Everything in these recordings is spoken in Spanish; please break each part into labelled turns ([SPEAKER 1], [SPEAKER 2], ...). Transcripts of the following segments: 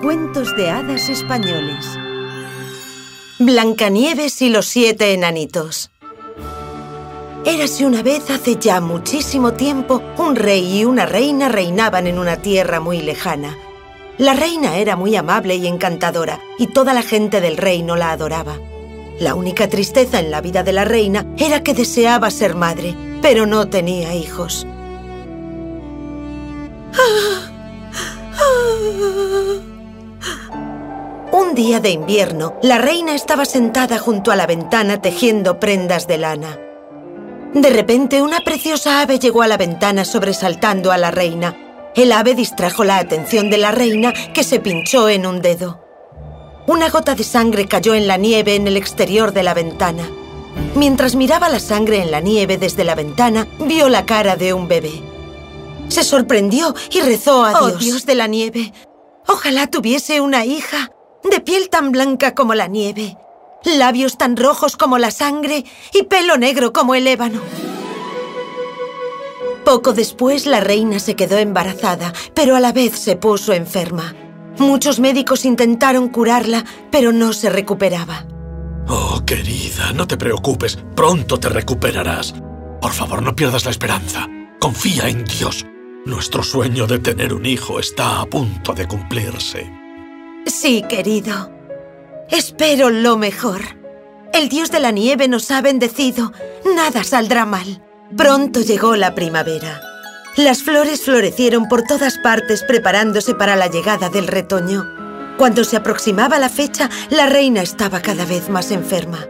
[SPEAKER 1] Cuentos de hadas españoles Blancanieves y los siete enanitos Érase una vez hace ya muchísimo tiempo un rey y una reina reinaban en una tierra muy lejana. La reina era muy amable y encantadora y toda la gente del reino la adoraba. La única tristeza en la vida de la reina era que deseaba ser madre, pero no tenía hijos. Un día de invierno, la reina estaba sentada junto a la ventana tejiendo prendas de lana. De repente, una preciosa ave llegó a la ventana sobresaltando a la reina. El ave distrajo la atención de la reina, que se pinchó en un dedo. Una gota de sangre cayó en la nieve en el exterior de la ventana. Mientras miraba la sangre en la nieve desde la ventana, vio la cara de un bebé. Se sorprendió y rezó a Dios.
[SPEAKER 2] ¡Oh, Dios de la nieve! Ojalá tuviese una hija, de piel tan blanca como la nieve, labios tan rojos como la sangre y pelo negro como el ébano. Poco después, la reina se quedó embarazada, pero a la vez se puso enferma. Muchos médicos intentaron curarla, pero no se recuperaba.
[SPEAKER 3] Oh, querida, no te preocupes. Pronto te recuperarás. Por favor, no pierdas la esperanza. Confía en Dios. Nuestro sueño de tener un hijo está a punto de cumplirse.
[SPEAKER 2] Sí, querido. Espero lo mejor. El dios de la nieve nos ha bendecido. Nada saldrá mal. Pronto llegó la primavera. Las flores florecieron por todas partes preparándose para la llegada del retoño. Cuando se aproximaba la fecha, la reina estaba cada vez más enferma.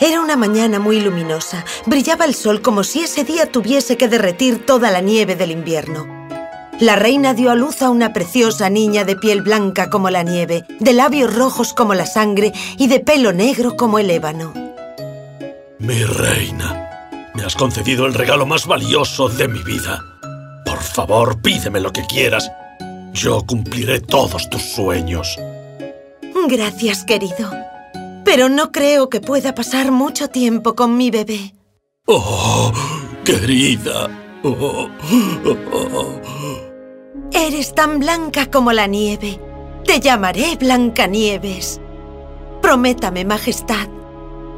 [SPEAKER 2] Era una mañana muy luminosa. Brillaba el sol como si ese día tuviese que derretir toda la nieve del invierno. La reina dio a luz a una preciosa niña de piel blanca como la nieve, de labios rojos como la sangre y de pelo negro como el ébano.
[SPEAKER 3] Mi reina, me has concedido el regalo más valioso de mi vida. Por favor, pídeme lo que quieras. Yo cumpliré todos tus sueños.
[SPEAKER 2] Gracias, querido. Pero no creo que pueda pasar mucho tiempo con mi bebé.
[SPEAKER 3] Oh, querida. Oh, oh,
[SPEAKER 2] Eres tan blanca como la nieve. Te llamaré Blancanieves. Prométame, Majestad,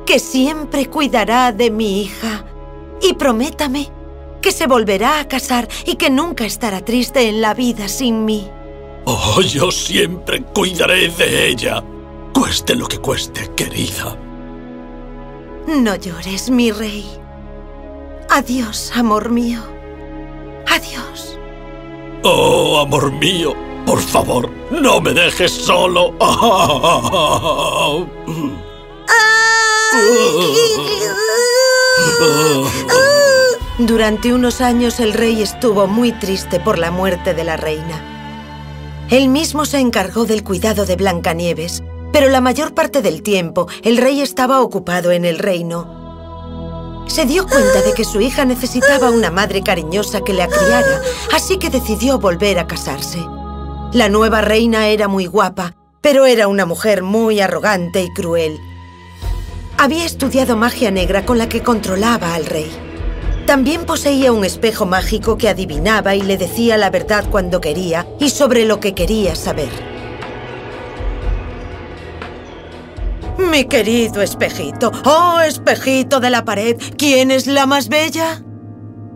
[SPEAKER 2] que siempre cuidará de mi hija. Y prométame que se volverá a casar y que nunca estará triste en la vida sin mí.
[SPEAKER 3] Oh, yo siempre cuidaré de ella. Cueste lo que cueste, querida.
[SPEAKER 2] No llores, mi rey. Adiós, amor mío. Adiós.
[SPEAKER 3] Oh, amor mío, por favor, no me dejes solo.
[SPEAKER 2] Durante unos años el rey estuvo muy triste por la muerte de la reina. Él mismo se encargó del cuidado de Blancanieves, pero la mayor parte del tiempo el rey estaba ocupado en el reino. Se dio cuenta de que su hija necesitaba una madre cariñosa que le acriara, así que decidió volver a casarse. La nueva reina era muy guapa, pero era una mujer muy arrogante y cruel. Había estudiado magia negra con la que controlaba al rey. También poseía un espejo mágico que adivinaba y le decía la verdad cuando quería y sobre lo que quería saber. Mi querido espejito, oh espejito de la pared, ¿quién es la más bella?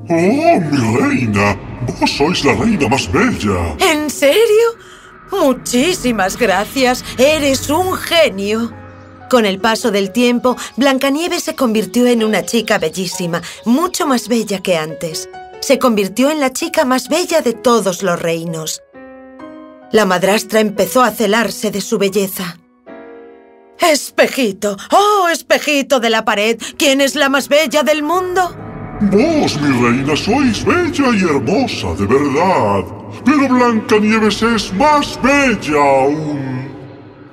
[SPEAKER 4] ¡Oh, mi reina! Vos sois la reina más bella.
[SPEAKER 2] ¿En serio? Muchísimas gracias, eres un genio. Con el paso del tiempo, Blancanieves se convirtió en una chica bellísima, mucho más bella que antes. Se convirtió en la chica más bella de todos los reinos. La madrastra empezó a celarse de su belleza. ¡Espejito! ¡Oh, espejito de la pared! ¿Quién es la más bella del mundo?
[SPEAKER 4] Vos, mi reina, sois bella y hermosa, de verdad. Pero Blancanieves es más bella aún.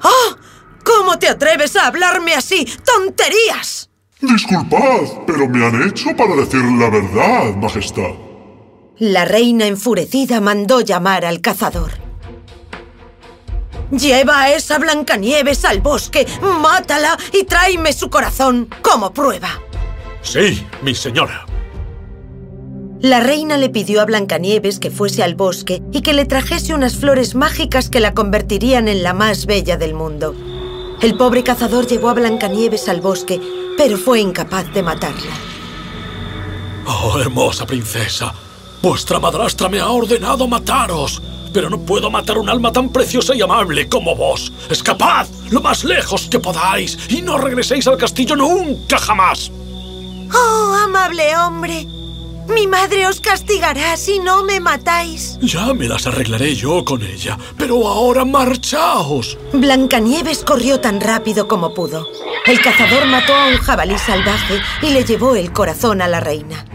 [SPEAKER 2] ¡Oh! ¿Cómo te atreves a hablarme así? ¡Tonterías!
[SPEAKER 4] Disculpad, pero me han hecho para decir la verdad, Majestad.
[SPEAKER 2] La reina enfurecida mandó llamar al cazador. Lleva a esa Blancanieves al bosque, mátala y tráeme su corazón como prueba.
[SPEAKER 3] Sí, mi señora.
[SPEAKER 2] La reina le pidió a Blancanieves que fuese al bosque y que le trajese unas flores mágicas que la convertirían en la más bella del mundo. El pobre cazador llevó a Blancanieves al bosque, pero fue incapaz de matarla.
[SPEAKER 3] Oh, hermosa princesa, vuestra madrastra me ha ordenado mataros, pero no puedo matar un alma tan preciosa y amable como vos. Escapad lo más lejos que podáis y no regreséis al castillo nunca jamás.
[SPEAKER 2] Oh, amable hombre, mi madre os castigará si no me matáis.
[SPEAKER 3] Ya me las arreglaré yo con ella, pero ahora marchaos.
[SPEAKER 2] Blancanieves corrió tan rápido como pudo. El cazador mató a un jabalí salvaje y le llevó el corazón a la reina.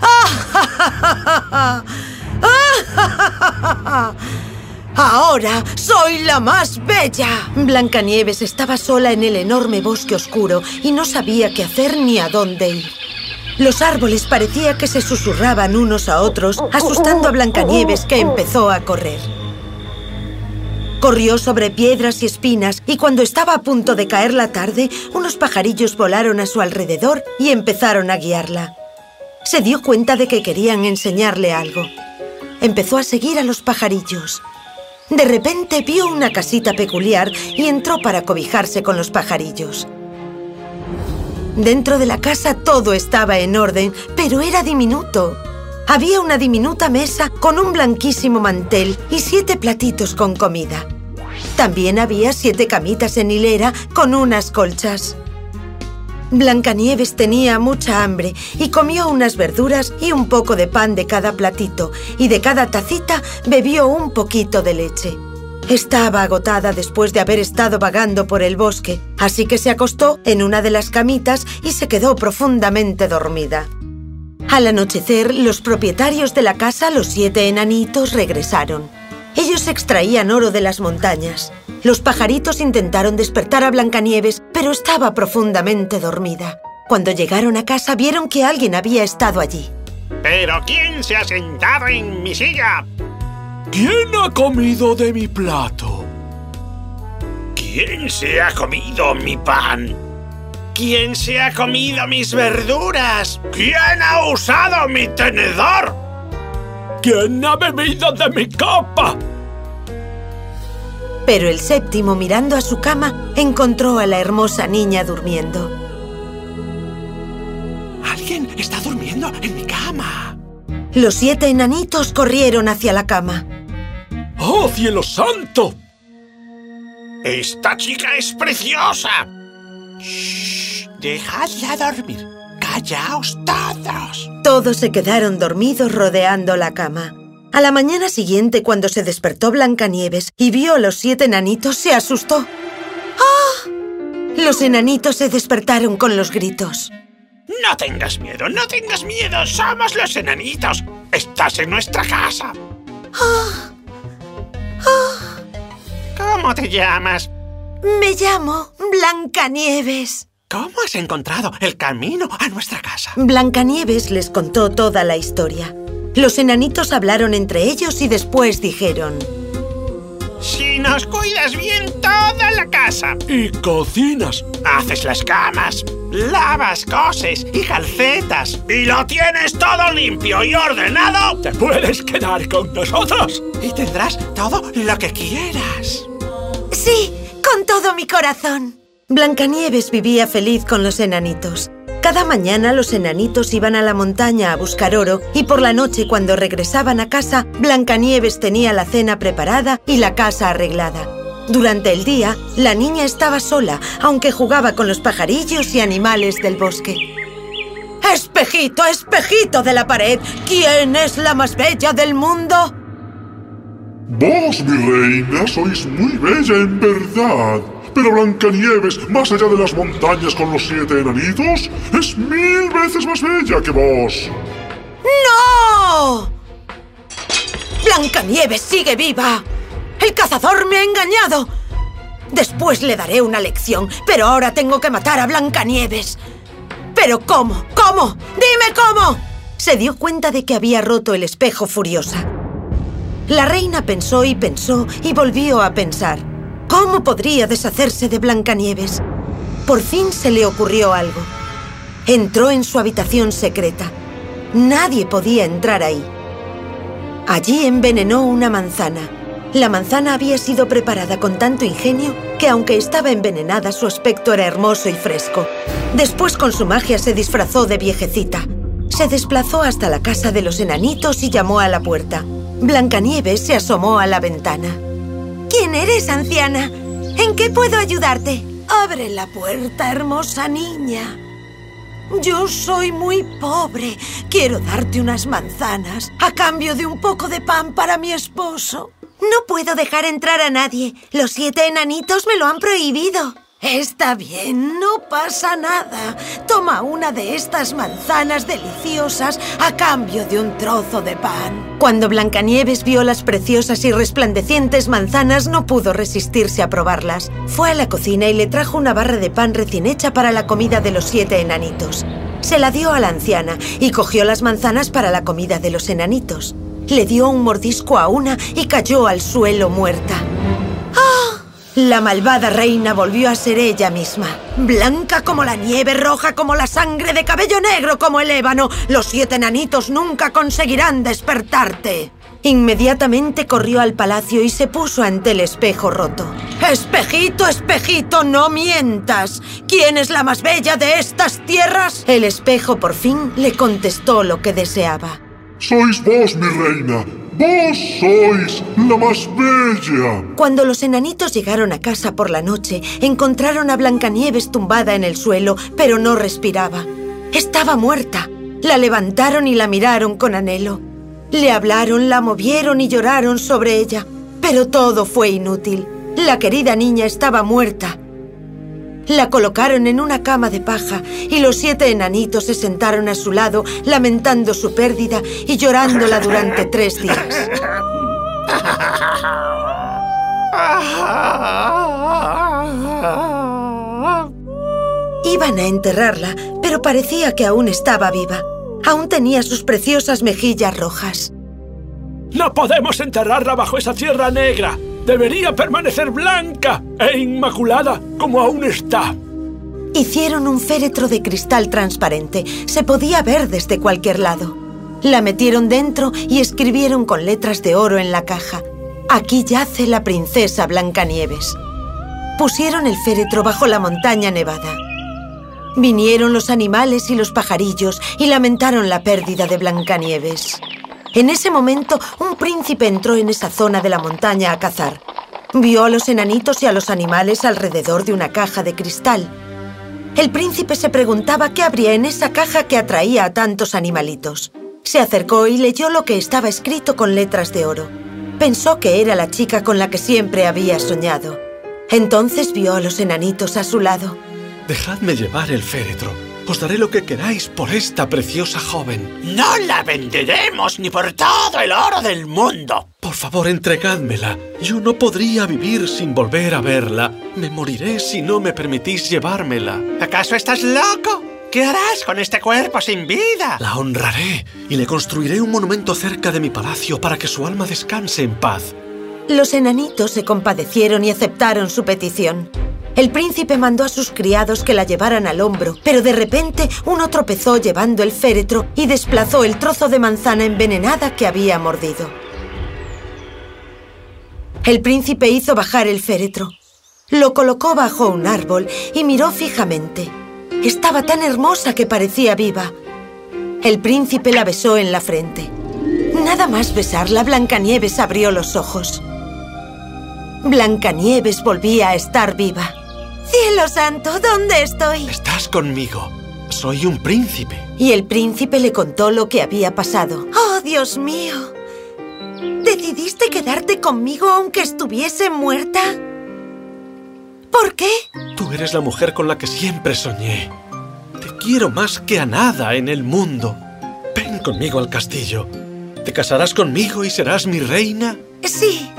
[SPEAKER 2] ¡Ahora soy la más bella! Blancanieves estaba sola en el enorme bosque oscuro y no sabía qué hacer ni a dónde ir. Los árboles parecía que se susurraban unos a otros, asustando a Blancanieves, que empezó a correr. Corrió sobre piedras y espinas y cuando estaba a punto de caer la tarde, unos pajarillos volaron a su alrededor y empezaron a guiarla. Se dio cuenta de que querían enseñarle algo. Empezó a seguir a los pajarillos. De repente vio una casita peculiar y entró para cobijarse con los pajarillos. Dentro de la casa todo estaba en orden, pero era diminuto. Había una diminuta mesa con un blanquísimo mantel y siete platitos con comida. También había siete camitas en hilera con unas colchas. Blancanieves tenía mucha hambre y comió unas verduras y un poco de pan de cada platito y de cada tacita bebió un poquito de leche. Estaba agotada después de haber estado vagando por el bosque, así que se acostó en una de las camitas y se quedó profundamente dormida. Al anochecer, los propietarios de la casa, los siete enanitos, regresaron. Ellos extraían oro de las montañas. Los pajaritos intentaron despertar a Blancanieves, pero estaba profundamente dormida. Cuando llegaron a casa, vieron que alguien había estado allí.
[SPEAKER 5] ¿Pero quién se ha sentado en mi silla?
[SPEAKER 3] ¿Quién ha comido de mi plato?
[SPEAKER 5] ¿Quién se ha comido mi pan? ¿Quién se ha comido mis verduras? ¿Quién ha usado mi tenedor?
[SPEAKER 3] ¿Quién ha bebido de mi copa?
[SPEAKER 2] Pero el séptimo, mirando a su cama, encontró a la hermosa niña durmiendo.
[SPEAKER 5] Alguien está durmiendo en mi cama.
[SPEAKER 2] Los siete enanitos corrieron hacia la cama.
[SPEAKER 3] ¡Oh, cielo santo!
[SPEAKER 5] ¡Esta chica es preciosa! ¡Shh! ¡Dejadla dormir! ¡Callaos todos!
[SPEAKER 2] Todos se quedaron dormidos rodeando la cama. A la mañana siguiente, cuando se despertó Blancanieves y vio a los siete enanitos, se asustó. ¡Ah! Los enanitos se despertaron con los gritos.
[SPEAKER 5] No tengas miedo, no tengas miedo. Somos los enanitos. Estás en nuestra casa.
[SPEAKER 2] ¡Ah!
[SPEAKER 5] ¿Cómo te llamas?
[SPEAKER 2] Me llamo Blancanieves.
[SPEAKER 5] ¿Cómo has encontrado el camino a nuestra casa?
[SPEAKER 2] Blancanieves les contó toda la historia. Los enanitos hablaron entre ellos y después dijeron...
[SPEAKER 5] Si nos cuidas bien toda la casa.
[SPEAKER 3] Y cocinas.
[SPEAKER 5] Haces las camas, lavas coses y calcetas. Y lo tienes todo limpio y ordenado.
[SPEAKER 3] Te puedes quedar con nosotros.
[SPEAKER 5] Y tendrás todo lo que quieras.
[SPEAKER 2] Sí, con todo mi corazón. Blancanieves vivía feliz con los enanitos. Cada mañana los enanitos iban a la montaña a buscar oro y por la noche cuando regresaban a casa, Blancanieves tenía la cena preparada y la casa arreglada. Durante el día, la niña estaba sola, aunque jugaba con los pajarillos y animales del bosque. ¡Espejito, espejito de la pared! ¿Quién es la más bella del mundo?
[SPEAKER 4] Vos, mi reina, sois muy bella en verdad. Pero Blancanieves, más allá de las montañas con los siete enanitos, es mil veces más bella que vos.
[SPEAKER 2] ¡No! ¡Blancanieves sigue viva! ¡El cazador me ha engañado! Después le daré una lección, pero ahora tengo que matar a Blancanieves. ¿Pero cómo? ¿Cómo? ¡Dime cómo! Se dio cuenta de que había roto el espejo furiosa. La reina pensó y pensó y volvió a pensar. ¿Cómo podría deshacerse de Blancanieves? Por fin se le ocurrió algo. Entró en su habitación secreta. Nadie podía entrar ahí. Allí envenenó una manzana. La manzana había sido preparada con tanto ingenio que aunque estaba envenenada su aspecto era hermoso y fresco. Después con su magia se disfrazó de viejecita. Se desplazó hasta la casa de los enanitos y llamó a la puerta. Blancanieves se asomó a la ventana.
[SPEAKER 6] ¿Quién eres, anciana? ¿En qué puedo ayudarte?
[SPEAKER 2] Abre la puerta, hermosa niña. Yo soy muy pobre. Quiero darte unas manzanas a cambio de un poco de pan para mi esposo.
[SPEAKER 6] No puedo dejar entrar a nadie. Los siete enanitos me lo han prohibido.
[SPEAKER 2] Está bien, no pasa nada. Toma una de estas manzanas deliciosas a cambio de un trozo de pan. Cuando Blancanieves vio las preciosas y resplandecientes manzanas, no pudo resistirse a probarlas. Fue a la cocina y le trajo una barra de pan recién hecha para la comida de los siete enanitos. Se la dio a la anciana y cogió las manzanas para la comida de los enanitos. Le dio un mordisco a una y cayó al suelo muerta. La malvada reina volvió a ser ella misma. Blanca como la nieve, roja como la sangre, de cabello negro como el ébano. Los siete enanitos nunca conseguirán despertarte. Inmediatamente corrió al palacio y se puso ante el espejo roto. ¡Espejito, espejito, no mientas! ¿Quién es la más bella de estas tierras? El espejo por fin le contestó lo que deseaba.
[SPEAKER 4] Sois vos, mi reina. Vos sois la más bella.
[SPEAKER 2] Cuando los enanitos llegaron a casa por la noche, encontraron a Blancanieves tumbada en el suelo, pero no respiraba. Estaba muerta. La levantaron y la miraron con anhelo. Le hablaron, la movieron y lloraron sobre ella. Pero todo fue inútil. La querida niña estaba muerta. La colocaron en una cama de paja y los siete enanitos se sentaron a su lado, lamentando su pérdida y llorándola durante tres días. Iban a enterrarla, pero parecía que aún estaba viva. Aún tenía sus preciosas mejillas rojas.
[SPEAKER 3] ¡No podemos enterrarla bajo esa tierra negra! Debería permanecer blanca e inmaculada como aún está.
[SPEAKER 2] Hicieron un féretro de cristal transparente. Se podía ver desde cualquier lado. La metieron dentro y escribieron con letras de oro en la caja. Aquí yace la princesa Blancanieves. Pusieron el féretro bajo la montaña nevada. Vinieron los animales y los pajarillos y lamentaron la pérdida de Blancanieves. En ese momento, un príncipe entró en esa zona de la montaña a cazar. Vio a los enanitos y a los animales alrededor de una caja de cristal. El príncipe se preguntaba qué habría en esa caja que atraía a tantos animalitos. Se acercó y leyó lo que estaba escrito con letras de oro. Pensó que era la chica con la que siempre había soñado. Entonces vio a los enanitos a su lado.
[SPEAKER 3] Dejadme llevar el féretro. Os daré lo que queráis por esta preciosa joven.
[SPEAKER 5] No la venderemos ni por todo el oro del mundo.
[SPEAKER 3] Por favor, entregádmela. Yo no podría vivir sin volver a verla. Me moriré si no me permitís llevármela.
[SPEAKER 5] ¿Acaso estás loco? ¿Qué harás con este cuerpo sin vida?
[SPEAKER 3] La honraré y le construiré un monumento cerca de mi palacio para que su alma descanse en paz.
[SPEAKER 2] Los enanitos se compadecieron y aceptaron su petición. El príncipe mandó a sus criados que la llevaran al hombro, pero de repente uno tropezó llevando el féretro y desplazó el trozo de manzana envenenada que había mordido. El príncipe hizo bajar el féretro. Lo colocó bajo un árbol y miró fijamente. Estaba tan hermosa que parecía viva. El príncipe la besó en la frente. Nada más besarla, Blancanieves abrió los ojos. Blancanieves volvía a estar viva.
[SPEAKER 6] ¡Cielo santo! ¿Dónde estoy?
[SPEAKER 3] Estás conmigo. Soy un príncipe.
[SPEAKER 2] Y el príncipe le contó lo que había pasado.
[SPEAKER 6] ¡Oh, Dios mío! ¿Decidiste quedarte conmigo aunque estuviese muerta? ¿Por qué?
[SPEAKER 3] Tú eres la mujer con la que siempre soñé. Te quiero más que a nada en el mundo. Ven conmigo al castillo. ¿Te casarás conmigo y serás mi reina?
[SPEAKER 6] Sí,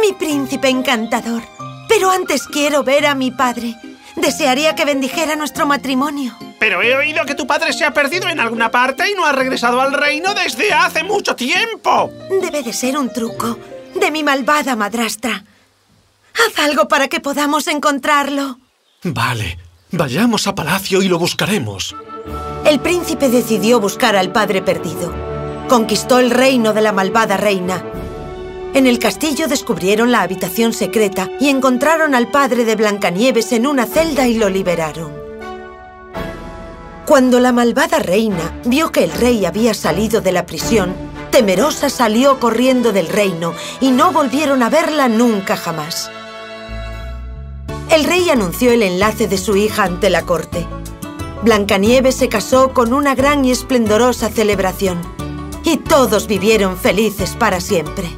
[SPEAKER 6] mi príncipe encantador. Pero antes quiero ver a mi padre. Desearía que bendijera nuestro matrimonio.
[SPEAKER 5] Pero he oído que tu padre se ha perdido en alguna parte y no ha regresado al reino desde hace mucho tiempo.
[SPEAKER 6] Debe de ser un truco de mi malvada madrastra. Haz algo para que podamos encontrarlo.
[SPEAKER 3] Vale, vayamos a palacio y lo buscaremos.
[SPEAKER 2] El príncipe decidió buscar al padre perdido. Conquistó el reino de la malvada reina. En el castillo descubrieron la habitación secreta y encontraron al padre de Blancanieves en una celda y lo liberaron. Cuando la malvada reina vio que el rey había salido de la prisión, temerosa salió corriendo del reino y no volvieron a verla nunca jamás. El rey anunció el enlace de su hija ante la corte. Blancanieves se casó con una gran y esplendorosa celebración. Y todos vivieron felices para siempre.